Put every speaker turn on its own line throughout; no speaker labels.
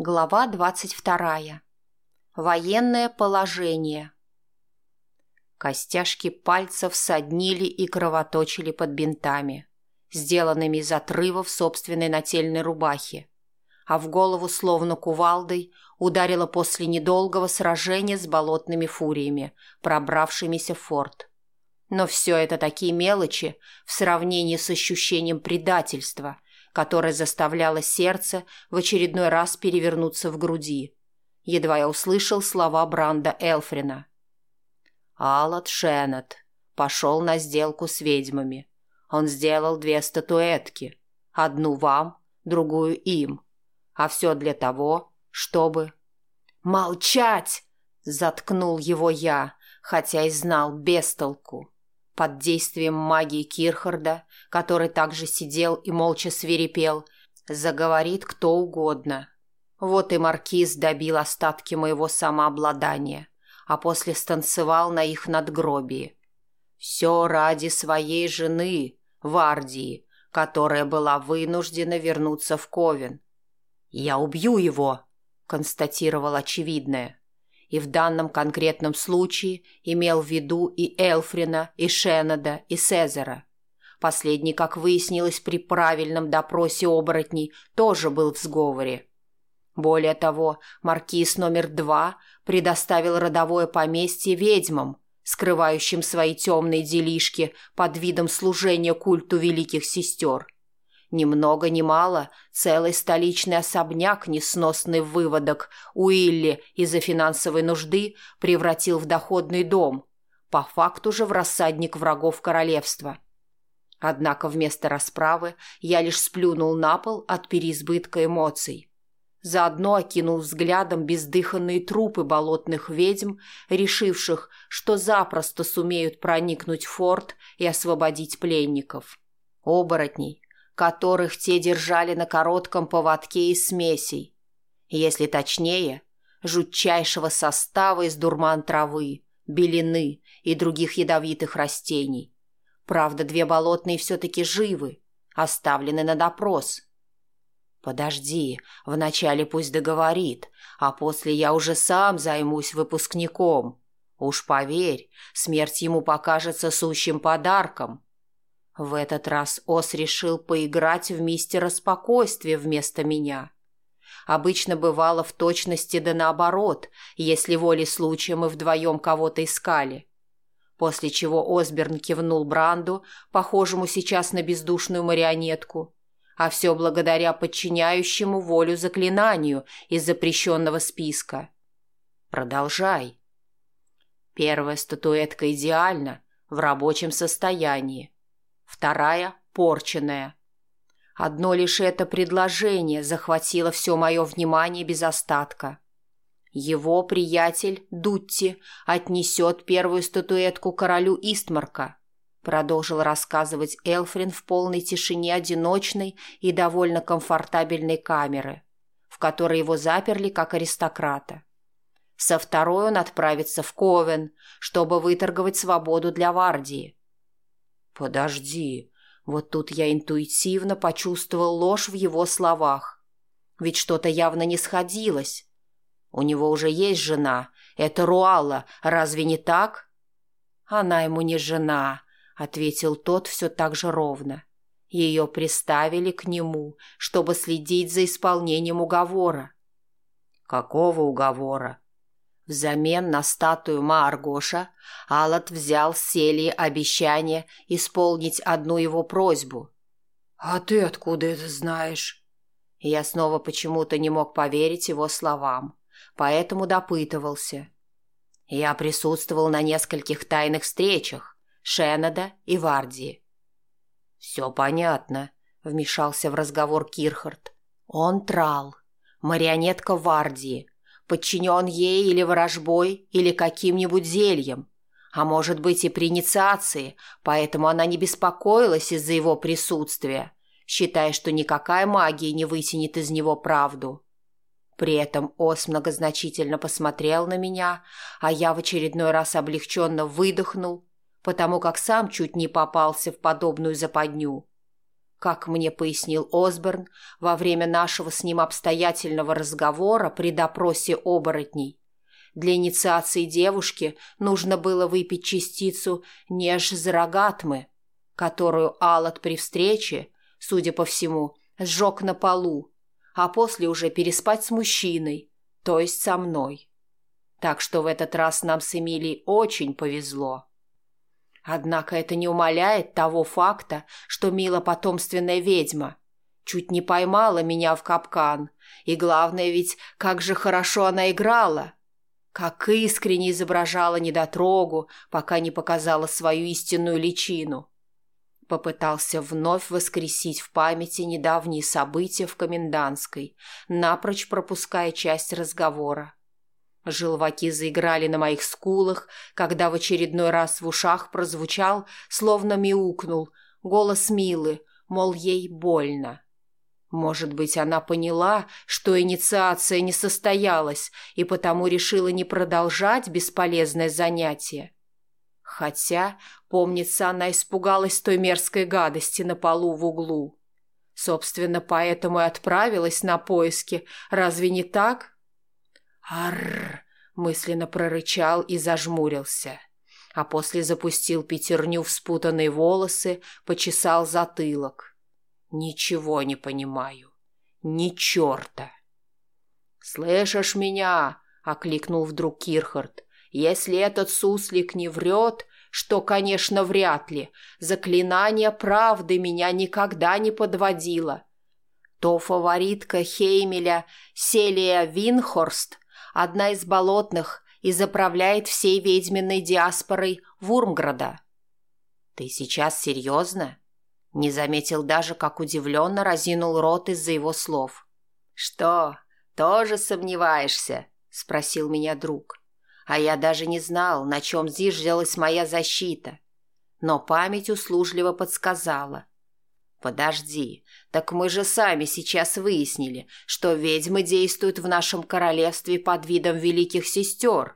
Глава двадцать вторая. Военное положение. Костяшки пальцев соднили и кровоточили под бинтами, сделанными из отрывов собственной нательной рубахи, а в голову словно кувалдой ударило после недолгого сражения с болотными фуриями, пробравшимися в форт. Но все это такие мелочи в сравнении с ощущением предательства – которая заставляла сердце в очередной раз перевернуться в груди. Едва я услышал слова Бранда Элфрина. Аллат Шеннет пошел на сделку с ведьмами. Он сделал две статуэтки. Одну вам, другую им. А все для того, чтобы... «Молчать!» — заткнул его я, хотя и знал без толку. Под действием магии Кирхарда, который также сидел и молча свирепел, заговорит кто угодно. Вот и маркиз добил остатки моего самообладания, а после станцевал на их надгробии. Все ради своей жены, Вардии, которая была вынуждена вернуться в Ковен. «Я убью его», — констатировал очевидное и в данном конкретном случае имел в виду и Элфрина, и Шеннеда, и Сезера. Последний, как выяснилось при правильном допросе оборотней, тоже был в сговоре. Более того, маркиз номер два предоставил родовое поместье ведьмам, скрывающим свои темные делишки под видом служения культу великих сестер – ни много ни мало целый столичный особняк, несносный выводок, Уилли из-за финансовой нужды превратил в доходный дом, по факту же в рассадник врагов королевства. Однако вместо расправы я лишь сплюнул на пол от переизбытка эмоций. Заодно окинул взглядом бездыханные трупы болотных ведьм, решивших, что запросто сумеют проникнуть в форт и освободить пленников. Оборотней, которых те держали на коротком поводке из смесей. Если точнее, жутчайшего состава из дурман травы, белины и других ядовитых растений. Правда, две болотные все-таки живы, оставлены на допрос. «Подожди, вначале пусть договорит, а после я уже сам займусь выпускником. Уж поверь, смерть ему покажется сущим подарком». В этот раз Ос решил поиграть в мистера спокойствия вместо меня. Обычно бывало в точности да наоборот, если волей случая мы вдвоем кого-то искали. После чего Осберн кивнул Бранду, похожему сейчас на бездушную марионетку, а все благодаря подчиняющему волю заклинанию из запрещенного списка. Продолжай. Первая статуэтка идеальна, в рабочем состоянии вторая – порченная. Одно лишь это предложение захватило все мое внимание без остатка. Его приятель Дутти отнесет первую статуэтку королю Истмарка, продолжил рассказывать Элфрин в полной тишине одиночной и довольно комфортабельной камеры, в которой его заперли как аристократа. Со второй он отправится в Ковен, чтобы выторговать свободу для Вардии. «Подожди». Вот тут я интуитивно почувствовал ложь в его словах. Ведь что-то явно не сходилось. У него уже есть жена. Это Руалла, разве не так? Она ему не жена, ответил тот все так же ровно. Ее приставили к нему, чтобы следить за исполнением уговора. Какого уговора? Взамен на статую Мааргоша Алат взял с Селии обещание исполнить одну его просьбу. «А ты откуда это знаешь?» Я снова почему-то не мог поверить его словам, поэтому допытывался. Я присутствовал на нескольких тайных встречах Шеннеда и Вардии. «Все понятно», — вмешался в разговор Кирхард. «Он трал, марионетка Вардии, подчинен ей или ворожбой, или каким-нибудь зельем, а может быть и при инициации, поэтому она не беспокоилась из-за его присутствия, считая, что никакая магия не вытянет из него правду. При этом Ос многозначительно посмотрел на меня, а я в очередной раз облегченно выдохнул, потому как сам чуть не попался в подобную западню. Как мне пояснил Осборн во время нашего с ним обстоятельного разговора при допросе оборотней, для инициации девушки нужно было выпить частицу нежзрагатмы, которую Аллат при встрече, судя по всему, сжег на полу, а после уже переспать с мужчиной, то есть со мной. Так что в этот раз нам с Эмилией очень повезло. Однако это не умаляет того факта, что Мила потомственная ведьма. Чуть не поймала меня в капкан. И главное ведь, как же хорошо она играла. Как искренне изображала недотрогу, пока не показала свою истинную личину. Попытался вновь воскресить в памяти недавние события в Комендантской, напрочь пропуская часть разговора. Желваки заиграли на моих скулах, когда в очередной раз в ушах прозвучал, словно мяукнул, голос Милы, мол, ей больно. Может быть, она поняла, что инициация не состоялась, и потому решила не продолжать бесполезное занятие. Хотя, помнится, она испугалась той мерзкой гадости на полу в углу. Собственно, поэтому и отправилась на поиски, разве не так? «Арррр!» — мысленно прорычал и зажмурился. А после запустил пятерню в спутанные волосы, почесал затылок. «Ничего не понимаю. Ни черта!» «Слышишь меня?» — окликнул вдруг Кирхард. «Если этот суслик не врет, что, конечно, вряд ли, заклинание правды меня никогда не подводило, то фаворитка Хеймеля Селия Винхорст одна из болотных и заправляет всей ведьминой диаспорой Вурмграда. Ты сейчас серьезно? Не заметил даже, как удивленно разинул рот из-за его слов. Что, тоже сомневаешься? Спросил меня друг. А я даже не знал, на чем зиждалась моя защита. Но память услужливо подсказала. «Подожди, так мы же сами сейчас выяснили, что ведьмы действуют в нашем королевстве под видом великих сестер.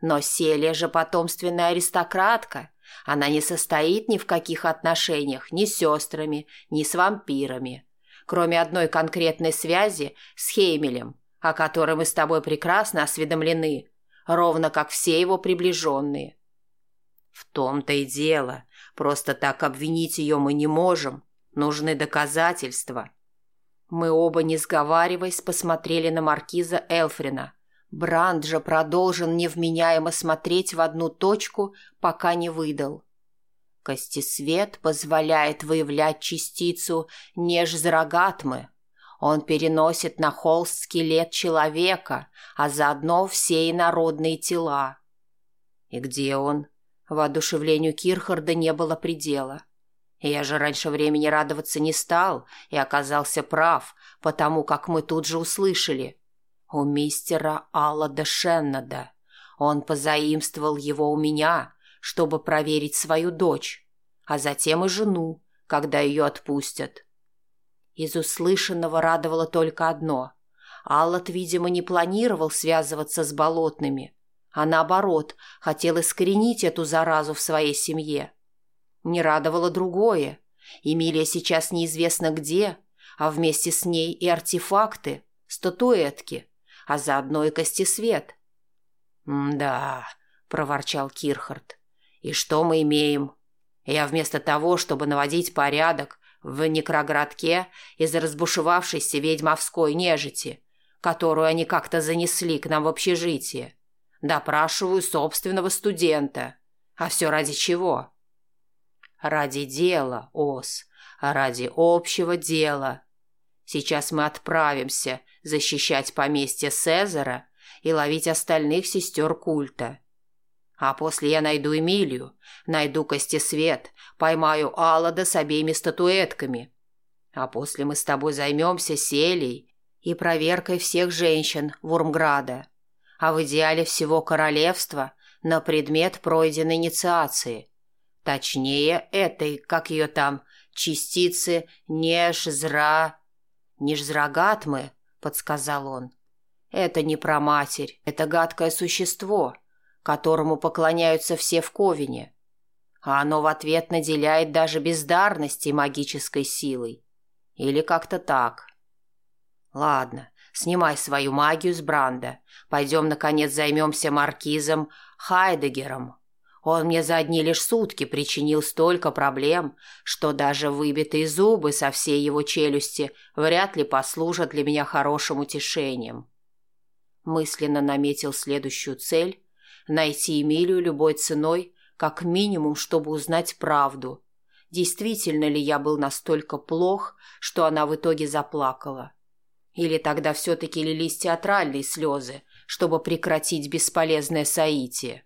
Но Селия же потомственная аристократка. Она не состоит ни в каких отношениях ни с сестрами, ни с вампирами. Кроме одной конкретной связи с Хеймелем, о которой мы с тобой прекрасно осведомлены, ровно как все его приближенные. В том-то и дело. Просто так обвинить ее мы не можем. Нужны доказательства. Мы оба, не сговариваясь, посмотрели на маркиза Элфрина. Бранд же продолжил невменяемо смотреть в одну точку, пока не выдал. Костесвет позволяет выявлять частицу нежзрагатмы. Он переносит на холст скелет человека, а заодно все инородные тела. И где он? Воодушевлению Кирхарда не было предела. Я же раньше времени радоваться не стал и оказался прав, потому как мы тут же услышали. У мистера Аллада Шеннада. Он позаимствовал его у меня, чтобы проверить свою дочь, а затем и жену, когда ее отпустят. Из услышанного радовало только одно. Аллат, видимо, не планировал связываться с болотными, а наоборот, хотел искоренить эту заразу в своей семье. Не радовало другое. Эмилия сейчас неизвестно где, а вместе с ней и артефакты, статуэтки, а заодно и костесвет. «Да», — проворчал Кирхард, — «и что мы имеем? Я вместо того, чтобы наводить порядок в некроградке из-за разбушевавшейся ведьмовской нежити, которую они как-то занесли к нам в общежитие, допрашиваю собственного студента. А все ради чего?» Ради дела, Ос, ради общего дела. Сейчас мы отправимся защищать поместье Цезара и ловить остальных сестер культа. А после я найду Эмилию, найду Костесвет, поймаю Аллада с обеими статуэтками. А после мы с тобой займемся селей и проверкой всех женщин Вурмграда, а в идеале всего королевства на предмет пройденной инициации – Точнее, этой, как ее там, частицы Нежзра... Нежзрагатмы, подсказал он. Это не про матерь, это гадкое существо, которому поклоняются все в Ковине. а оно в ответ наделяет даже бездарности магической силой. Или как-то так. Ладно, снимай свою магию с Бранда. Пойдем, наконец, займемся маркизом Хайдегером. Он мне за одни лишь сутки причинил столько проблем, что даже выбитые зубы со всей его челюсти вряд ли послужат для меня хорошим утешением. Мысленно наметил следующую цель – найти Эмилию любой ценой, как минимум, чтобы узнать правду. Действительно ли я был настолько плох, что она в итоге заплакала? Или тогда все-таки лились театральные слезы, чтобы прекратить бесполезное соитие?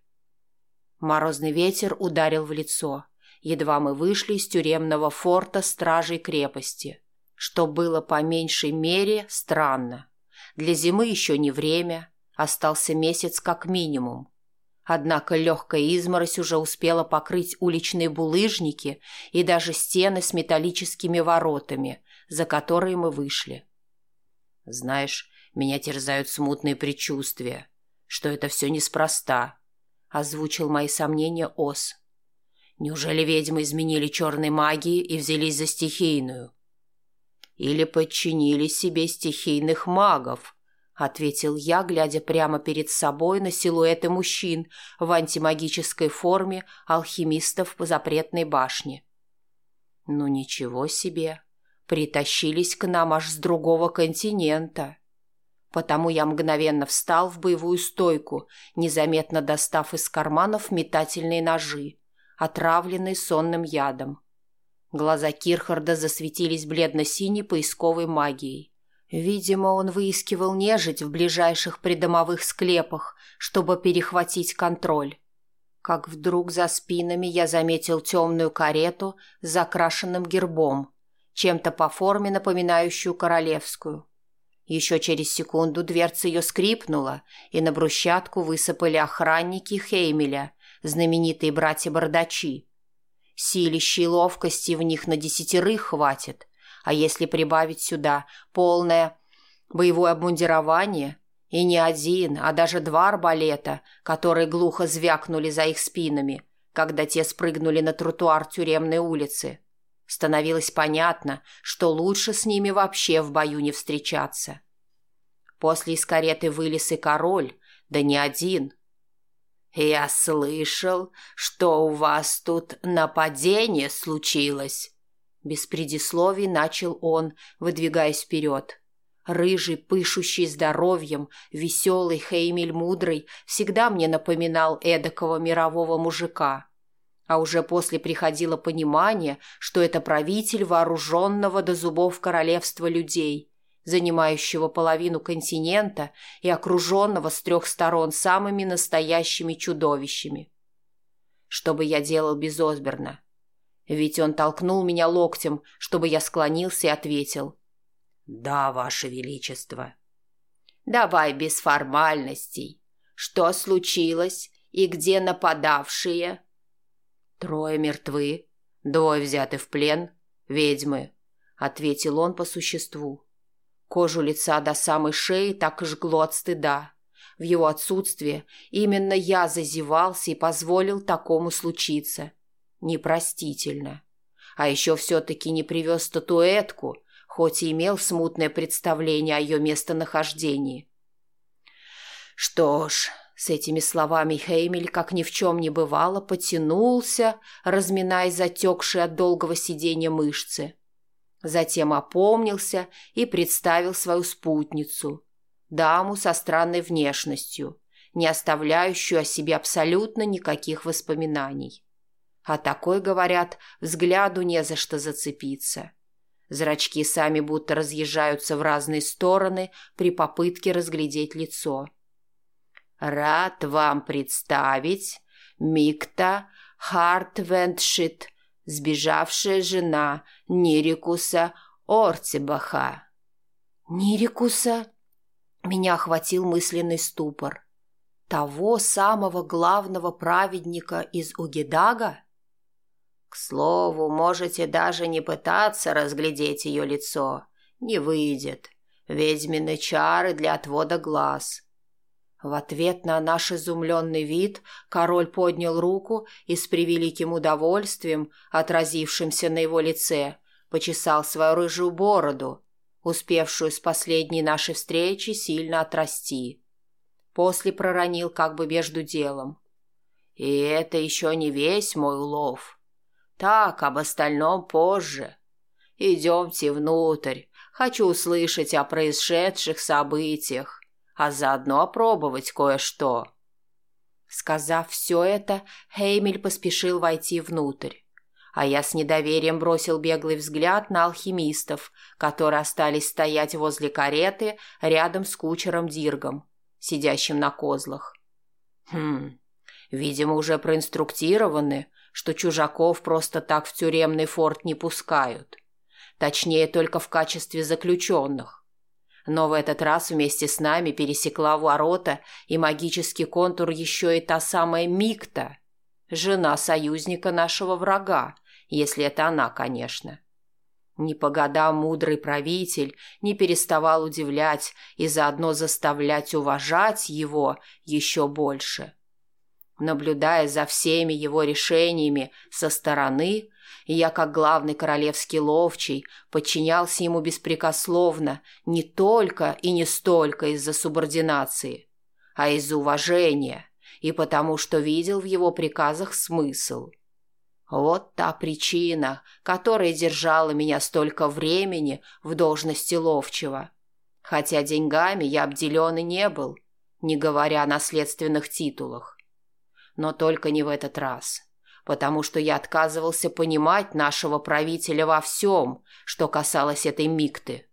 Морозный ветер ударил в лицо. Едва мы вышли из тюремного форта стражей крепости. Что было по меньшей мере странно. Для зимы еще не время, остался месяц как минимум. Однако легкая изморозь уже успела покрыть уличные булыжники и даже стены с металлическими воротами, за которые мы вышли. Знаешь, меня терзают смутные предчувствия, что это все неспроста, озвучил мои сомнения Ос. Неужели ведьмы изменили черной магии и взялись за стихийную? Или подчинили себе стихийных магов, ответил я, глядя прямо перед собой на силуэты мужчин в антимагической форме алхимистов по запретной башне. Ну ничего себе, притащились к нам аж с другого континента. Потому я мгновенно встал в боевую стойку, незаметно достав из карманов метательные ножи, отравленные сонным ядом. Глаза Кирхарда засветились бледно-синей поисковой магией. Видимо, он выискивал нежить в ближайших придомовых склепах, чтобы перехватить контроль. Как вдруг за спинами я заметил темную карету с закрашенным гербом, чем-то по форме напоминающую королевскую. Еще через секунду дверца ее скрипнула, и на брусчатку высыпали охранники Хеймеля, знаменитые братья-бардачи. Силища и ловкости в них на десятерых хватит, а если прибавить сюда полное боевое обмундирование, и не один, а даже два арбалета, которые глухо звякнули за их спинами, когда те спрыгнули на тротуар тюремной улицы – Становилось понятно, что лучше с ними вообще в бою не встречаться. После из кареты вылез и король, да не один. «Я слышал, что у вас тут нападение случилось», без предисловий начал он, выдвигаясь вперед. Рыжий, пышущий здоровьем, веселый Хеймель Мудрый всегда мне напоминал эдакого мирового мужика а уже после приходило понимание, что это правитель вооруженного до зубов королевства людей, занимающего половину континента и окруженного с трех сторон самыми настоящими чудовищами. Что бы я делал без Осберна? Ведь он толкнул меня локтем, чтобы я склонился и ответил. «Да, Ваше Величество». «Давай без формальностей. Что случилось и где нападавшие?» «Трое мертвы, двое взяты в плен, ведьмы», — ответил он по существу. Кожу лица до самой шеи так и жгло от стыда. В его отсутствие именно я зазевался и позволил такому случиться. Непростительно. А еще все-таки не привез статуэтку, хоть и имел смутное представление о ее местонахождении. Что ж, с этими словами Хеймель, как ни в чем не бывало, потянулся, разминая затекшие от долгого сидения мышцы. Затем опомнился и представил свою спутницу, даму со странной внешностью, не оставляющую о себе абсолютно никаких воспоминаний. А такой, говорят, взгляду не за что зацепиться. Зрачки сами будто разъезжаются в разные стороны при попытке разглядеть лицо. — Рад вам представить Микта Хартвендшит, сбежавшая жена Нирикуса Орцебаха. Нирикуса? Меня охватил мысленный ступор. Того самого главного праведника из Угедага? К слову, можете даже не пытаться разглядеть ее лицо. Не выйдет. Ведьмины чары для отвода глаз. В ответ на наш изумленный вид король поднял руку и с превеликим удовольствием, отразившимся на его лице, почесал свою рыжую бороду, успевшую с последней нашей встречи сильно отрасти. После проронил как бы между делом. «И это еще не весь мой улов. Так, об остальном позже. Идемте внутрь, хочу услышать о происшедших событиях а заодно опробовать кое-что». Сказав все это, Хеймель поспешил войти внутрь. А я с недоверием бросил беглый взгляд на алхимистов, которые остались стоять возле кареты рядом с кучером Диргом, сидящим на козлах. Хм, видимо, уже проинструктированы, что чужаков просто так в тюремный форт не пускают. Точнее, только в качестве заключенных. Но в этот раз вместе с нами пересекла ворота и магический контур еще и та самая Микта, жена союзника нашего врага, если это она, конечно. Не по годам мудрый правитель не переставал удивлять и заодно заставлять уважать его еще больше. Наблюдая за всеми его решениями со стороны, и я, как главный королевский ловчий, подчинялся ему беспрекословно не только и не столько из-за субординации, а из-за уважения и потому, что видел в его приказах смысл. Вот та причина, которая держала меня столько времени в должности ловчего. Хотя деньгами я обделен и не был, не говоря о наследственных титулах. Но только не в этот раз потому что я отказывался понимать нашего правителя во всем, что касалось этой микты.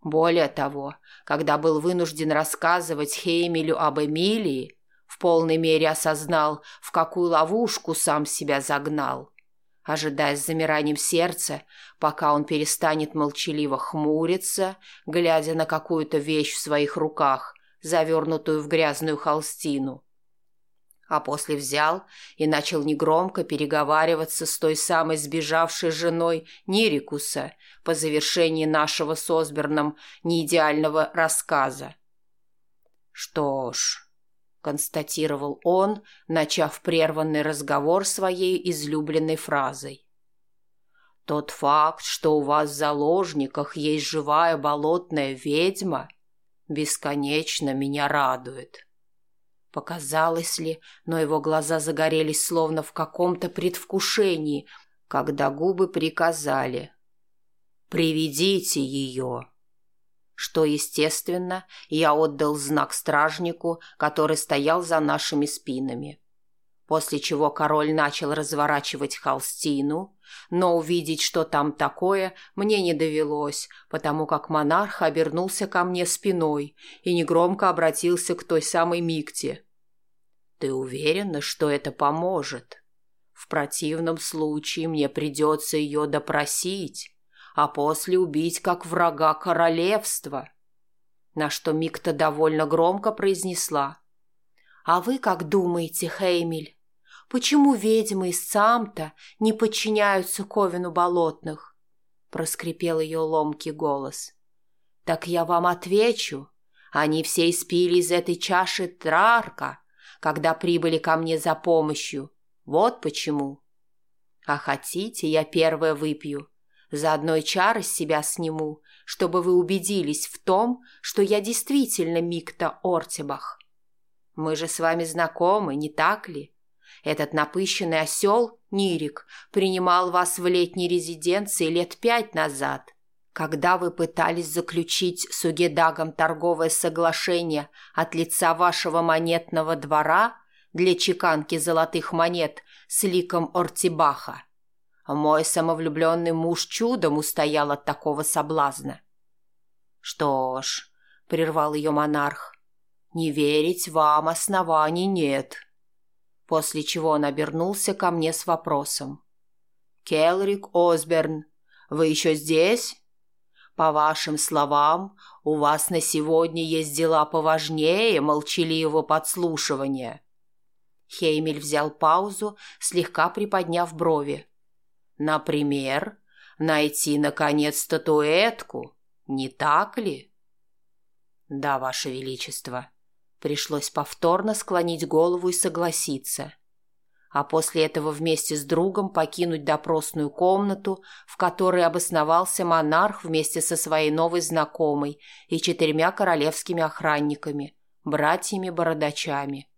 Более того, когда был вынужден рассказывать Хеймелю об Эмилии, в полной мере осознал, в какую ловушку сам себя загнал, ожидая с замиранием сердца, пока он перестанет молчаливо хмуриться, глядя на какую-то вещь в своих руках, завернутую в грязную холстину, а после взял и начал негромко переговариваться с той самой сбежавшей женой Нерикуса по завершении нашего с Осберном неидеального рассказа. «Что ж», — констатировал он, начав прерванный разговор своей излюбленной фразой. «Тот факт, что у вас в заложниках есть живая болотная ведьма, бесконечно меня радует». Показалось ли, но его глаза загорелись словно в каком-то предвкушении, когда губы приказали «Приведите ее!» Что, естественно, я отдал знак стражнику, который стоял за нашими спинами. После чего король начал разворачивать холстину, но увидеть, что там такое, мне не довелось, потому как монарх обернулся ко мне спиной и негромко обратился к той самой Микте. «Ты уверена, что это поможет? В противном случае мне придется ее допросить, а после убить как врага королевства». На что Микта довольно громко произнесла. «А вы как думаете, Хеймель?» Почему ведьмы из Самта не подчиняются Ковину болотных? Проскрипел ее ломкий голос. Так я вам отвечу. Они все испили из этой чаши трарка, когда прибыли ко мне за помощью. Вот почему. А хотите, я первая выпью. Заодно и чары с себя сниму, чтобы вы убедились в том, что я действительно Микта Ортебах. Мы же с вами знакомы, не так ли? Этот напыщенный осел, Нирик, принимал вас в летней резиденции лет пять назад, когда вы пытались заключить с Угедагом торговое соглашение от лица вашего монетного двора для чеканки золотых монет с ликом Ортибаха. Мой самовлюбленный муж чудом устоял от такого соблазна. «Что ж», — прервал ее монарх, — «не верить вам оснований нет» после чего он обернулся ко мне с вопросом. «Келрик Осберн, вы еще здесь? По вашим словам, у вас на сегодня есть дела поважнее молчаливого подслушивания». Хеймель взял паузу, слегка приподняв брови. «Например, найти, наконец, статуэтку, не так ли?» «Да, Ваше Величество», Пришлось повторно склонить голову и согласиться. А после этого вместе с другом покинуть допросную комнату, в которой обосновался монарх вместе со своей новой знакомой и четырьмя королевскими охранниками, братьями-бородачами.